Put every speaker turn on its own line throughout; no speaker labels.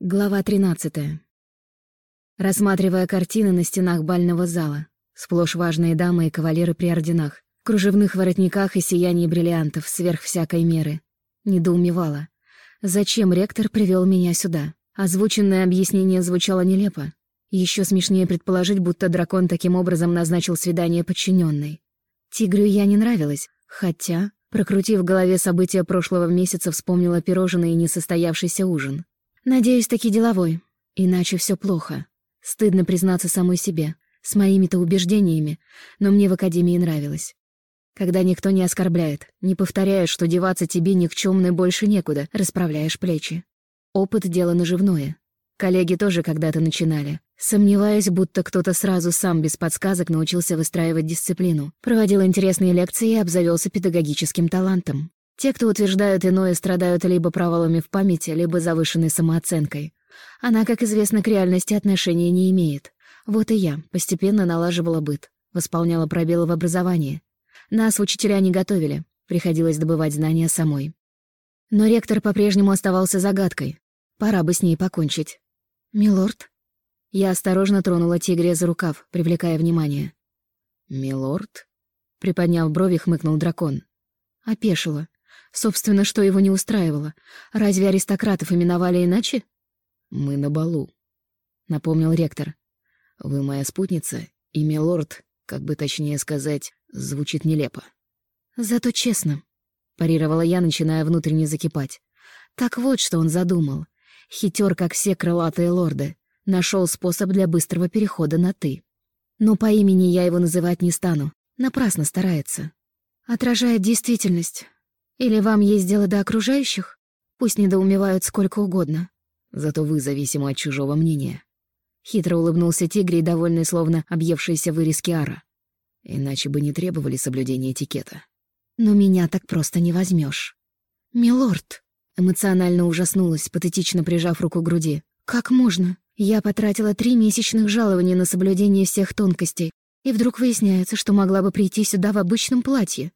Глава 13. Рассматривая картины на стенах бального зала, сплошь важные дамы и кавалеры при орденах, кружевных воротниках и сиянии бриллиантов сверх всякой меры, недоумевала. Зачем ректор привел меня сюда? Озвученное объяснение звучало нелепо. Еще смешнее предположить, будто дракон таким образом назначил свидание подчиненной. Тигрю я не нравилась, хотя, прокрутив в голове события прошлого месяца, вспомнила пирожный и несостоявшийся ужин. Надеюсь, таки деловой. Иначе все плохо. Стыдно признаться самой себе, с моими-то убеждениями, но мне в академии нравилось. Когда никто не оскорбляет, не повторяет, что деваться тебе никчёмной больше некуда, расправляешь плечи. Опыт — дело наживное. Коллеги тоже когда-то начинали. Сомневаюсь, будто кто-то сразу сам без подсказок научился выстраивать дисциплину, проводил интересные лекции и обзавелся педагогическим талантом. Те, кто утверждают иное, страдают либо провалами в памяти, либо завышенной самооценкой. Она, как известно, к реальности отношения не имеет. Вот и я постепенно налаживала быт, восполняла пробелы в образовании. Нас учителя не готовили, приходилось добывать знания самой. Но ректор по-прежнему оставался загадкой. Пора бы с ней покончить. «Милорд?» Я осторожно тронула тигря за рукав, привлекая внимание.
«Милорд?»
Приподняв брови, хмыкнул дракон. Опешила. Собственно, что его не устраивало? Разве аристократов именовали иначе?
«Мы на балу», — напомнил ректор. «Вы моя спутница, и милорд, как бы точнее сказать, звучит нелепо».
«Зато честно», — парировала я, начиная внутренне закипать. «Так вот, что он задумал. Хитер, как все крылатые лорды, нашел способ для быстрого перехода на «ты». Но по имени я его называть не стану. Напрасно старается. Отражает действительность. Или вам есть дело до окружающих? Пусть недоумевают сколько угодно.
Зато вы зависимы от чужого мнения.
Хитро улыбнулся Тигрий, довольный, словно объевшийся вырезки ара.
Иначе бы не требовали соблюдения этикета.
Но меня так просто не возьмешь. «Милорд!» — эмоционально ужаснулась, патетично прижав руку к груди. «Как можно? Я потратила три месячных жалования на соблюдение всех тонкостей, и вдруг выясняется, что могла бы прийти сюда в обычном платье.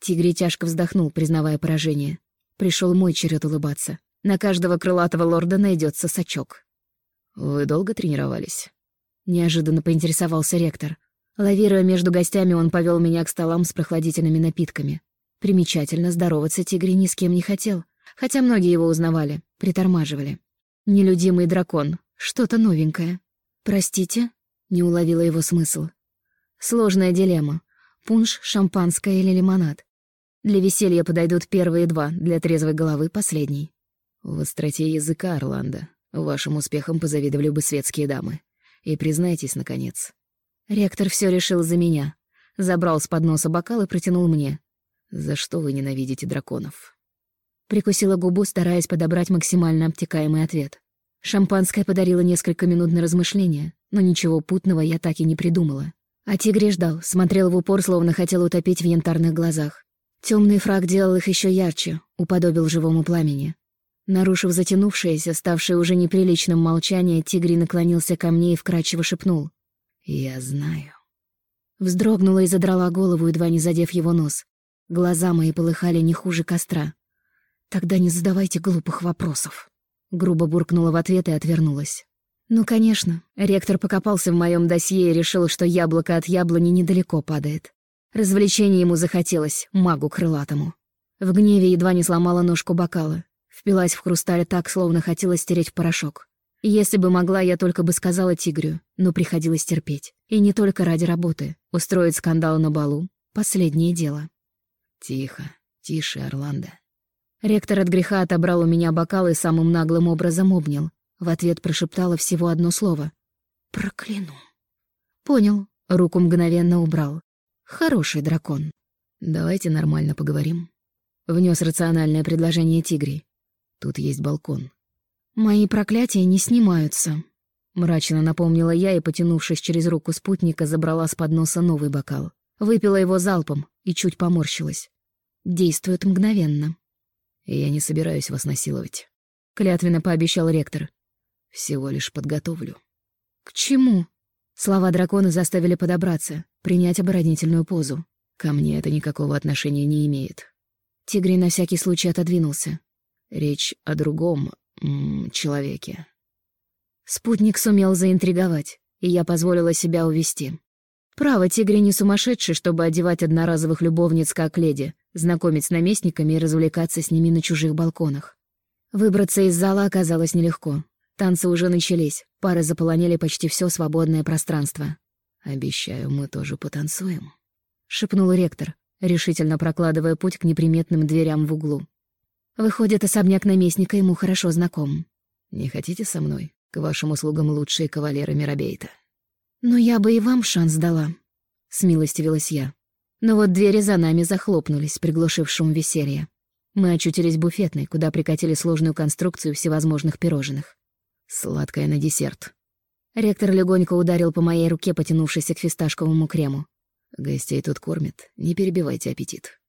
Тигри тяжко вздохнул, признавая поражение. Пришел мой черед улыбаться. На каждого крылатого лорда найдется сачок.
«Вы долго тренировались?»
Неожиданно поинтересовался ректор. Лавируя между гостями, он повел меня к столам с прохладительными напитками. Примечательно, здороваться тигри ни с кем не хотел, хотя многие его узнавали, притормаживали. Нелюдимый дракон, что-то новенькое. «Простите?» — не уловила его смысл. Сложная дилемма. Пунш, шампанское или лимонад. Для веселья подойдут первые два, для трезвой головы — последний.
В остроте языка, Орландо. Вашим успехам позавидовали бы светские дамы. И признайтесь, наконец.
Ректор все решил за меня. Забрал с подноса бокал и протянул мне.
За что вы ненавидите драконов?
Прикусила губу, стараясь подобрать максимально обтекаемый ответ. Шампанское подарило несколько минут на размышления, но ничего путного я так и не придумала. А тигре ждал, смотрел в упор, словно хотел утопить в янтарных глазах. Темный фраг делал их еще ярче, уподобил живому пламени. Нарушив затянувшееся, ставшее уже неприличным молчание, Тигри наклонился ко мне и вкрадчиво шепнул.
«Я знаю».
Вздрогнула и задрала голову, едва не задев его нос. Глаза мои полыхали не хуже костра. «Тогда не задавайте глупых вопросов». Грубо буркнула в ответ и отвернулась. Ну, конечно, ректор покопался в моем досье и решил, что яблоко от яблони недалеко падает. Развлечение ему захотелось, магу крылатому. В гневе едва не сломала ножку бокала. Впилась в хрусталь так, словно хотела стереть в порошок. Если бы могла, я только бы сказала тигрю, но приходилось терпеть. И не только ради работы. Устроить скандал на балу — последнее дело.
Тихо, тише, Орландо.
Ректор от греха отобрал у меня бокал и самым наглым образом обнял. В ответ прошептала всего одно слово. «Прокляну». Понял. Руку мгновенно убрал. Хороший дракон.
Давайте нормально поговорим. Внес рациональное предложение Тигри. Тут есть балкон.
Мои проклятия не снимаются. Мрачно напомнила я и, потянувшись через руку спутника, забрала с подноса новый бокал. Выпила его залпом и чуть поморщилась. Действует мгновенно.
«Я не собираюсь вас насиловать», —
клятвенно пообещал ректор.
«Всего лишь подготовлю».
«К чему?» Слова дракона заставили подобраться, принять оборонительную позу.
Ко мне это никакого отношения не имеет.
Тигри на всякий случай отодвинулся.
Речь о другом м -м, человеке.
Спутник сумел заинтриговать, и я позволила себя увести. Право, тигри не сумасшедший, чтобы одевать одноразовых любовниц как леди, знакомить с наместниками и развлекаться с ними на чужих балконах. Выбраться из зала оказалось нелегко. Танцы уже начались, пары заполонили почти все свободное пространство.
«Обещаю, мы тоже потанцуем», —
шепнул ректор, решительно прокладывая путь к неприметным дверям в углу. Выходит, особняк наместника ему хорошо знаком.
«Не хотите со мной? К вашим услугам лучшие кавалеры Мирабейта».
«Но я бы и вам шанс дала», — смилостивилась я. Но вот двери за нами захлопнулись, приглушив шум веселья. Мы очутились в буфетной, куда прикатили сложную конструкцию всевозможных пирожных.
«Сладкое на десерт».
Ректор легонько ударил по моей руке, потянувшись к фисташковому крему.
«Гостей тут кормят, не перебивайте аппетит».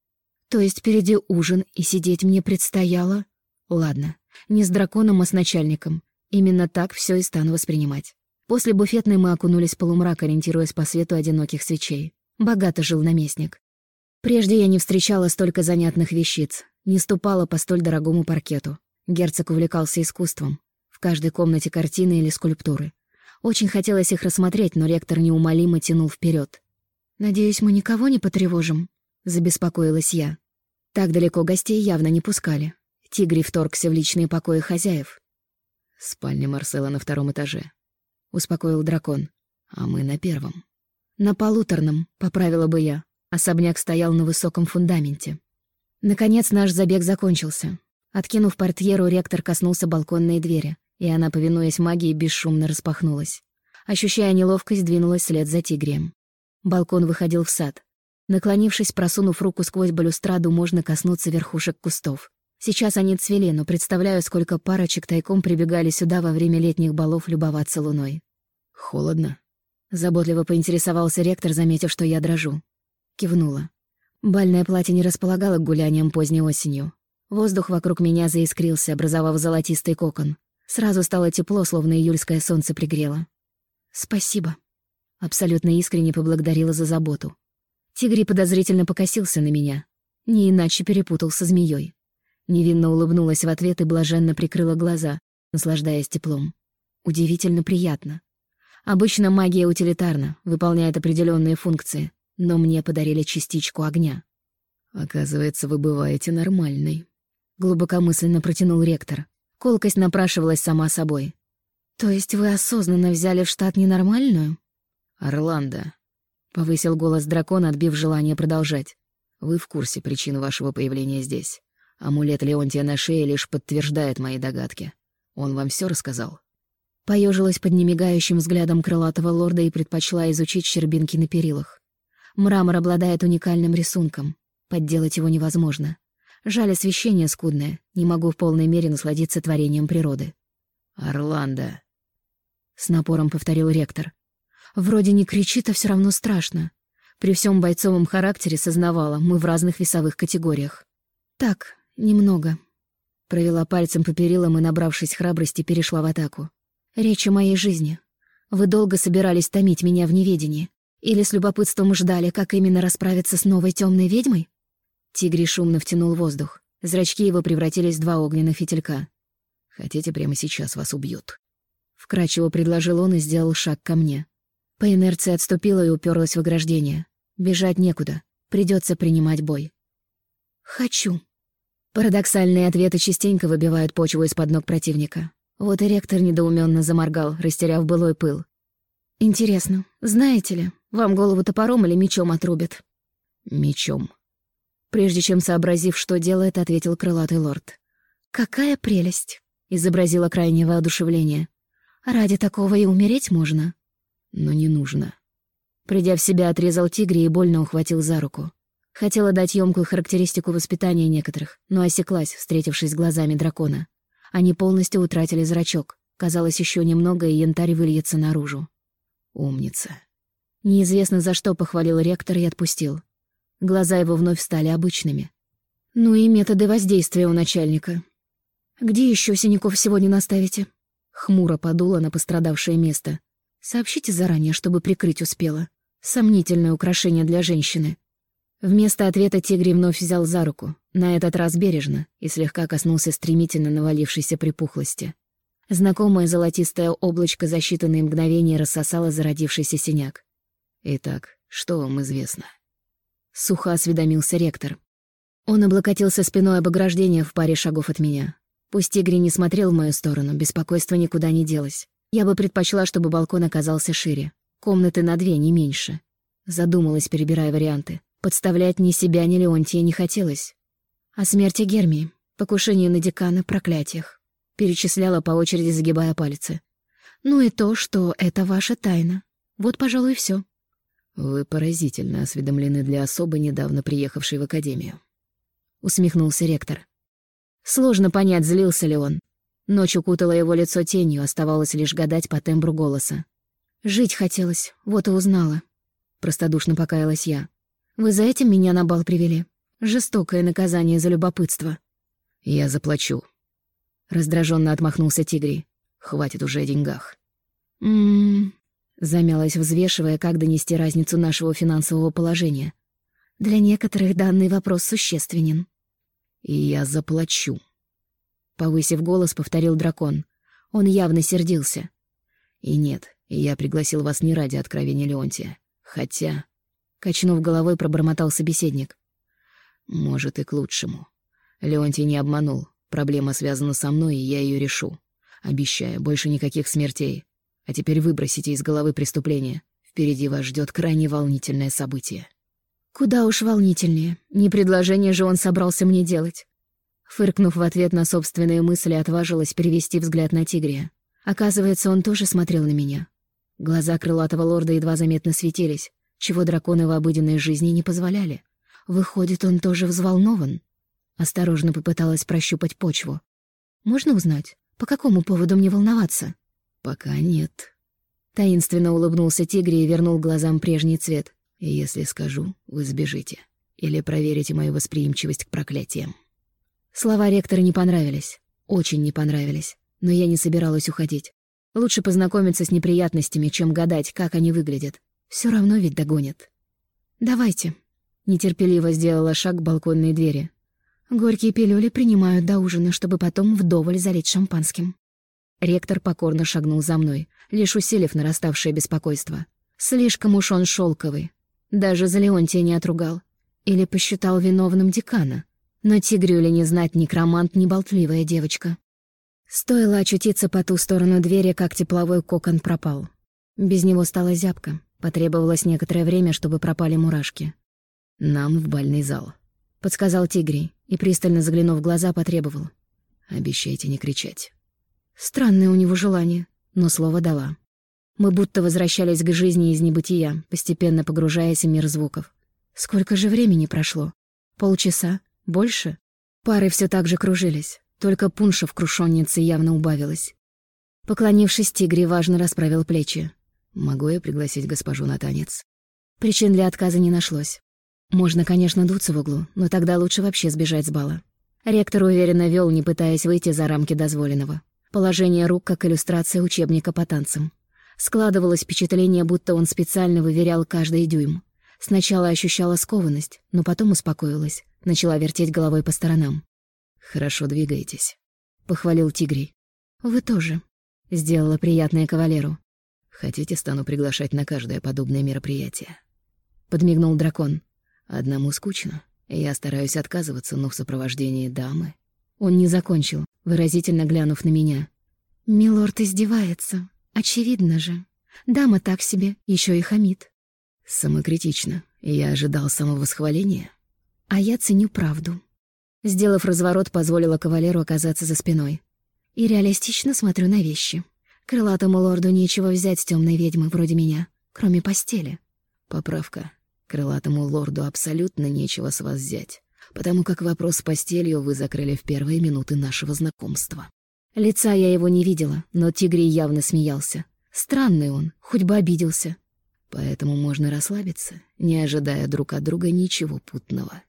«То есть впереди ужин, и сидеть мне предстояло?» «Ладно, не с драконом, а с начальником. Именно так все и стану воспринимать». После буфетной мы окунулись в полумрак, ориентируясь по свету одиноких свечей. Богато жил наместник. Прежде я не встречала столько занятных вещиц, не ступала по столь дорогому паркету. Герцог увлекался искусством. В каждой комнате картины или скульптуры. Очень хотелось их рассмотреть, но ректор неумолимо тянул вперед. «Надеюсь, мы никого не потревожим?» — забеспокоилась я. Так далеко гостей явно не пускали. Тигри вторгся в личные покои хозяев.
«Спальня Марсела на втором этаже», —
успокоил дракон.
«А мы на первом».
«На полуторном», — поправила бы я. Особняк стоял на высоком фундаменте. Наконец наш забег закончился. Откинув портьеру, ректор коснулся балконной двери, и она, повинуясь магии, бесшумно распахнулась. Ощущая неловкость, двинулась вслед за тигрием. Балкон выходил в сад. Наклонившись, просунув руку сквозь балюстраду, можно коснуться верхушек кустов. Сейчас они цвели, но представляю, сколько парочек тайком прибегали сюда во время летних балов любоваться луной.
«Холодно?»
Заботливо поинтересовался ректор, заметив, что я дрожу. Кивнула. Бальное платье не располагало к гуляниям поздней осенью. Воздух вокруг меня заискрился, образовав золотистый кокон. Сразу стало тепло, словно июльское солнце пригрело. «Спасибо». Абсолютно искренне поблагодарила за заботу. Тигри подозрительно покосился на меня. Не иначе перепутал со змеей. Невинно улыбнулась в ответ и блаженно прикрыла глаза, наслаждаясь теплом. Удивительно приятно. Обычно магия утилитарна, выполняет определенные функции, но мне подарили частичку огня.
«Оказывается, вы бываете нормальной», —
глубокомысленно протянул ректор. Колкость напрашивалась сама собой. «То есть вы осознанно взяли в штат ненормальную?»
«Орландо», —
повысил голос дракона, отбив желание продолжать.
«Вы в курсе причин вашего появления здесь. Амулет Леонтия на шее лишь подтверждает мои догадки. Он вам все рассказал?»
Поежилась под немигающим взглядом крылатого лорда и предпочла изучить щербинки на перилах. Мрамор обладает уникальным рисунком. Подделать его невозможно. Жаль, освещение скудное. Не могу в полной мере насладиться творением природы.
«Орландо», —
с напором повторил ректор. Вроде не кричит, а все равно страшно. При всем бойцовом характере сознавала, мы в разных весовых категориях. «Так, немного». Провела пальцем по перилам и, набравшись храбрости, перешла в атаку. Речь о моей жизни. Вы долго собирались томить меня в неведении? Или с любопытством ждали, как именно расправиться с новой темной ведьмой? Тигри шумно втянул воздух. Зрачки его превратились в два огненных фитилька.
«Хотите, прямо сейчас вас убьют?»
Вкрадчиво предложил он и сделал шаг ко мне. По инерции отступила и уперлась в ограждение. Бежать некуда. Придется принимать бой. «Хочу». Парадоксальные ответы частенько выбивают почву из-под ног противника. Вот и ректор недоуменно заморгал, растеряв былой пыл. «Интересно, знаете ли, вам голову топором или мечом отрубят?»
«Мечом».
Прежде чем сообразив, что делает, ответил крылатый лорд. «Какая прелесть!» — изобразила крайнее воодушевление. «Ради такого и умереть можно».
«Но не нужно».
Придя в себя, отрезал тигре и больно ухватил за руку. Хотела дать ёмкую характеристику воспитания некоторых, но осеклась, встретившись глазами дракона. Они полностью утратили зрачок. Казалось, еще немного, и янтарь выльется наружу.
«Умница».
Неизвестно за что похвалил ректор и отпустил. Глаза его вновь стали обычными. Ну и методы воздействия у начальника. «Где еще синяков сегодня наставите?» Хмуро подула на пострадавшее место. «Сообщите заранее, чтобы прикрыть успела. Сомнительное украшение для женщины». Вместо ответа Тигри вновь взял за руку, на этот раз бережно, и слегка коснулся стремительно навалившейся припухлости. Знакомое золотистое облачко за считанные мгновения рассосало зародившийся синяк.
«Итак, что вам известно?»
Сухо осведомился ректор. Он облокотился спиной об ограждение в паре шагов от меня. Пусть Игорь не смотрел в мою сторону, беспокойство никуда не делось. Я бы предпочла, чтобы балкон оказался шире. Комнаты на две, не меньше. Задумалась, перебирая варианты. Подставлять ни себя, ни Леонтия не хотелось. О смерти Гермии, покушении на декана, проклятиях. Перечисляла по очереди, загибая пальцы. Ну и то, что это ваша тайна. Вот, пожалуй, все.
Вы поразительно осведомлены для особы, недавно приехавшей в академию.
Усмехнулся ректор. Сложно понять, злился ли он. Ночь укутала его лицо тенью, оставалось лишь гадать по тембру голоса. «Жить хотелось, вот и узнала», — простодушно покаялась я. «Вы за этим меня на бал привели? Жестокое наказание за любопытство».
«Я заплачу», — раздраженно отмахнулся Тигри. «Хватит уже о деньгах».
«М-м-м», замялась, взвешивая, как донести разницу нашего финансового положения. «Для некоторых данный вопрос существенен».
«И я заплачу»,
Повысив голос, повторил дракон. Он явно сердился.
«И нет, я пригласил вас не ради откровения Леонтия. Хотя...»
Качнув головой, пробормотал собеседник.
«Может, и к лучшему. Леонтий не обманул. Проблема связана со мной, и я ее решу. Обещаю, больше никаких смертей. А теперь выбросите из головы преступление. Впереди вас ждет крайне волнительное событие».
«Куда уж волнительнее. Не предложение же он собрался мне делать. Фыркнув в ответ на собственные мысли, отважилась перевести взгляд на тигрия. Оказывается, он тоже смотрел на меня. Глаза крылатого лорда едва заметно светились, чего драконы в обыденной жизни не позволяли. Выходит, он тоже взволнован. Осторожно попыталась прощупать почву. «Можно узнать, по какому поводу мне волноваться?»
«Пока нет».
Таинственно улыбнулся тигре и вернул глазам прежний цвет.
«Если скажу, вы сбежите. Или проверите мою восприимчивость к проклятиям».
Слова ректора не понравились. Очень не понравились. Но я не собиралась уходить. Лучше познакомиться с неприятностями, чем гадать, как они выглядят. Все равно ведь догонят. «Давайте». Нетерпеливо сделала шаг к балконной двери. Горькие пилюли принимают до ужина, чтобы потом вдоволь залить шампанским. Ректор покорно шагнул за мной, лишь усилив нараставшее беспокойство. Слишком уж он шелковый. Даже за Леонтия не отругал. Или посчитал виновным декана. Но Тигрюля не знать некромант, ни болтливая девочка. Стоило очутиться по ту сторону двери, как тепловой кокон пропал. Без него стало зябко. Потребовалось некоторое время, чтобы пропали мурашки.
«Нам в бальный зал», —
подсказал Тигрий и, пристально заглянув в глаза, потребовал.
«Обещайте не кричать».
Странное у него желание, но слово дала. Мы будто возвращались к жизни из небытия, постепенно погружаясь в мир звуков. Сколько же времени прошло? Полчаса? Больше? Пары все так же кружились, только пунша в крушоннице явно убавилась. Поклонившись, Тигри важно расправил плечи.
«Могу я пригласить госпожу на танец?»
Причин для отказа не нашлось. Можно, конечно, дуться в углу, но тогда лучше вообще сбежать с бала. Ректор уверенно вел, не пытаясь выйти за рамки дозволенного. Положение рук как иллюстрация учебника по танцам. Складывалось впечатление, будто он специально выверял каждый дюйм. Сначала ощущала скованность, но потом успокоилась. Начала вертеть головой по сторонам.
«Хорошо двигаетесь», —
похвалил Тигрий. «Вы тоже», — сделала приятное кавалеру.
«Хотите, стану приглашать на каждое подобное мероприятие?»
Подмигнул дракон.
«Одному скучно. Я стараюсь отказываться, но в сопровождении дамы...»
Он не закончил, выразительно глянув на меня. «Милорд издевается. Очевидно же. Дама так себе, еще и хамит».
«Самокритично. Я ожидал самовосхваления».
А я ценю правду. Сделав разворот, позволила кавалеру оказаться за спиной. И реалистично смотрю на вещи. Крылатому лорду нечего взять с темной ведьмы вроде меня, кроме постели.
Поправка. Крылатому лорду абсолютно нечего с вас взять, потому как вопрос с постелью вы закрыли в первые минуты нашего знакомства.
Лица я его не видела, но Тигрий явно смеялся. Странный он, хоть бы обиделся.
Поэтому можно расслабиться, не ожидая друг от друга ничего путного.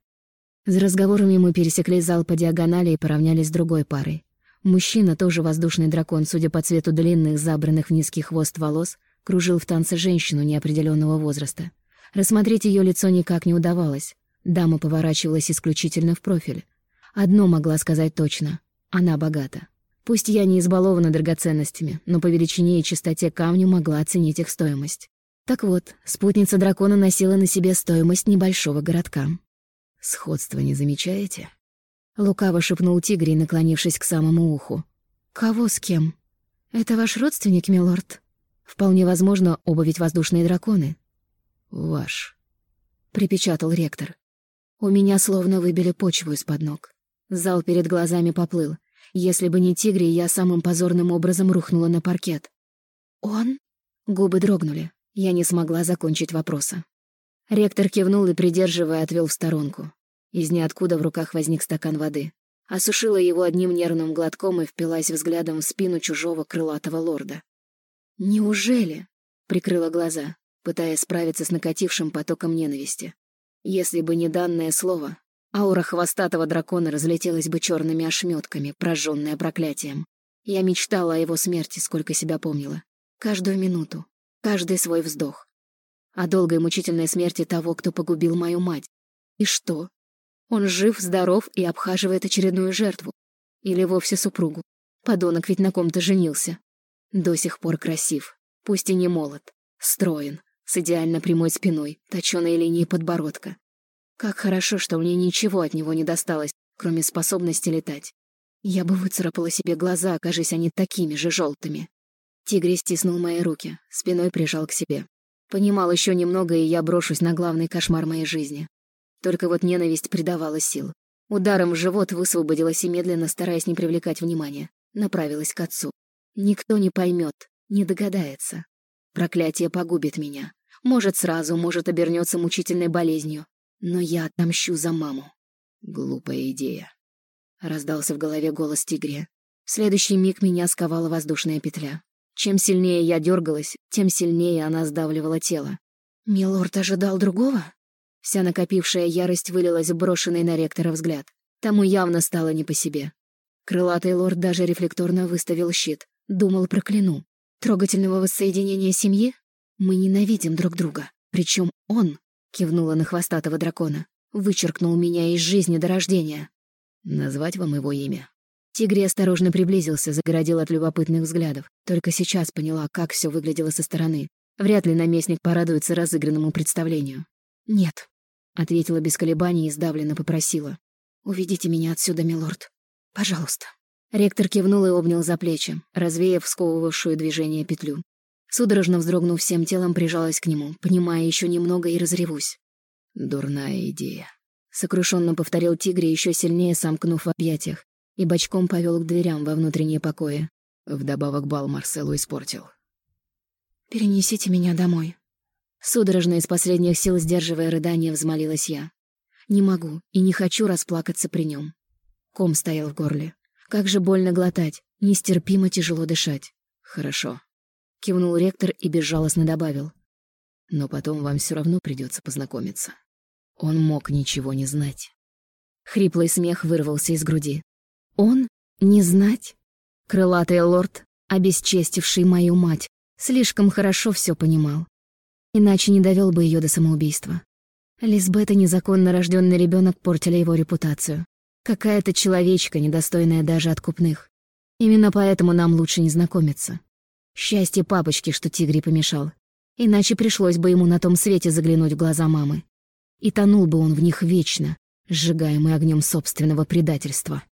За разговорами мы пересекли зал по диагонали и поравнялись с другой парой. Мужчина, тоже воздушный дракон, судя по цвету длинных, забранных в низкий хвост волос, кружил в танце женщину неопределенного возраста. Рассмотреть ее лицо никак не удавалось. Дама поворачивалась исключительно в профиль. Одно могла сказать точно — она богата. Пусть я не избалована драгоценностями, но по величине и чистоте камню могла оценить их стоимость. Так вот, спутница дракона носила на себе стоимость небольшого городка.
«Сходства не замечаете?»
Лукаво шепнул Тигрий, наклонившись к самому уху. «Кого с кем? Это ваш родственник, милорд?» «Вполне возможно, оба ведь воздушные драконы».
«Ваш», —
припечатал ректор. У меня словно выбили почву из-под ног. Зал перед глазами поплыл. Если бы не тигри, я самым позорным образом рухнула на паркет. «Он?» Губы дрогнули. Я не смогла закончить вопроса. Ректор кивнул и, придерживая, отвел в сторонку. Из ниоткуда в руках возник стакан воды. Осушила его одним нервным глотком и впилась взглядом в спину чужого крылатого лорда. «Неужели?» — прикрыла глаза, пытаясь справиться с накатившим потоком ненависти. Если бы не данное слово, аура хвостатого дракона разлетелась бы черными ошметками, прожженная проклятием. Я мечтала о его смерти, сколько себя помнила. Каждую минуту, каждый свой вздох. О долгой мучительной смерти того, кто погубил мою мать. И что? Он жив, здоров и обхаживает очередную жертву. Или вовсе супругу. Подонок ведь на ком-то женился. До сих пор красив, пусть и не молод, строен, с идеально прямой спиной, точёной линией подбородка. Как хорошо, что мне ничего от него не досталось, кроме способности летать. Я бы выцарапала себе глаза, окажись они такими же желтыми. Тигри стиснул мои руки, спиной прижал к себе. Понимал еще немного, и я брошусь на главный кошмар моей жизни. Только вот ненависть придавала сил. Ударом в живот высвободилась и медленно, стараясь не привлекать внимания, направилась к отцу. Никто не поймет, не догадается. Проклятие погубит меня. Может, сразу, может, обернется мучительной болезнью. Но я отомщу за маму.
Глупая идея.
Раздался в голове голос тигря. В следующий миг меня сковала воздушная петля. Чем сильнее я дергалась, тем сильнее она сдавливала тело. Милорд ожидал другого? Вся накопившая ярость вылилась в брошенный на ректора взгляд. Тому явно стало не по себе. Крылатый лорд даже рефлекторно выставил щит. Думал, прокляну. Трогательного воссоединения семьи? Мы ненавидим друг друга. Причем он, кивнула на хвостатого дракона, вычеркнул меня из жизни до рождения.
Назвать вам его имя?
Тигри осторожно приблизился, загородил от любопытных взглядов. Только сейчас поняла, как все выглядело со стороны. Вряд ли наместник порадуется разыгранному представлению. «Нет», — ответила без колебаний и сдавленно попросила. «Уведите меня отсюда, милорд. Пожалуйста». Ректор кивнул и обнял за плечи, развеяв сковывавшую движение петлю. Судорожно вздрогнув всем телом, прижалась к нему, понимая еще немного и разревусь.
«Дурная идея», —
сокрушенно повторил тигре, еще сильнее сомкнув в объятиях, и бочком повел к дверям во внутренние покои.
Вдобавок бал Марселу испортил.
«Перенесите меня домой». Судорожно из последних сил, сдерживая рыдание, взмолилась я. «Не могу и не хочу расплакаться при нем. Ком стоял в горле. Как же больно глотать, нестерпимо тяжело дышать.
Хорошо.
Кивнул ректор и безжалостно добавил.
Но потом вам все равно придется познакомиться. Он мог ничего не знать.
Хриплый смех вырвался из груди. Он? Не знать? Крылатый лорд, обесчестивший мою мать, слишком хорошо все понимал. Иначе не довел бы ее до самоубийства. Лизбет незаконно рожденный ребенок портили его репутацию. Какая-то человечка, недостойная даже откупных. Именно поэтому нам лучше не знакомиться. Счастье папочки, что тигри помешал. Иначе пришлось бы ему на том свете заглянуть в глаза мамы. И тонул бы он в них вечно, сжигаемый огнем собственного предательства.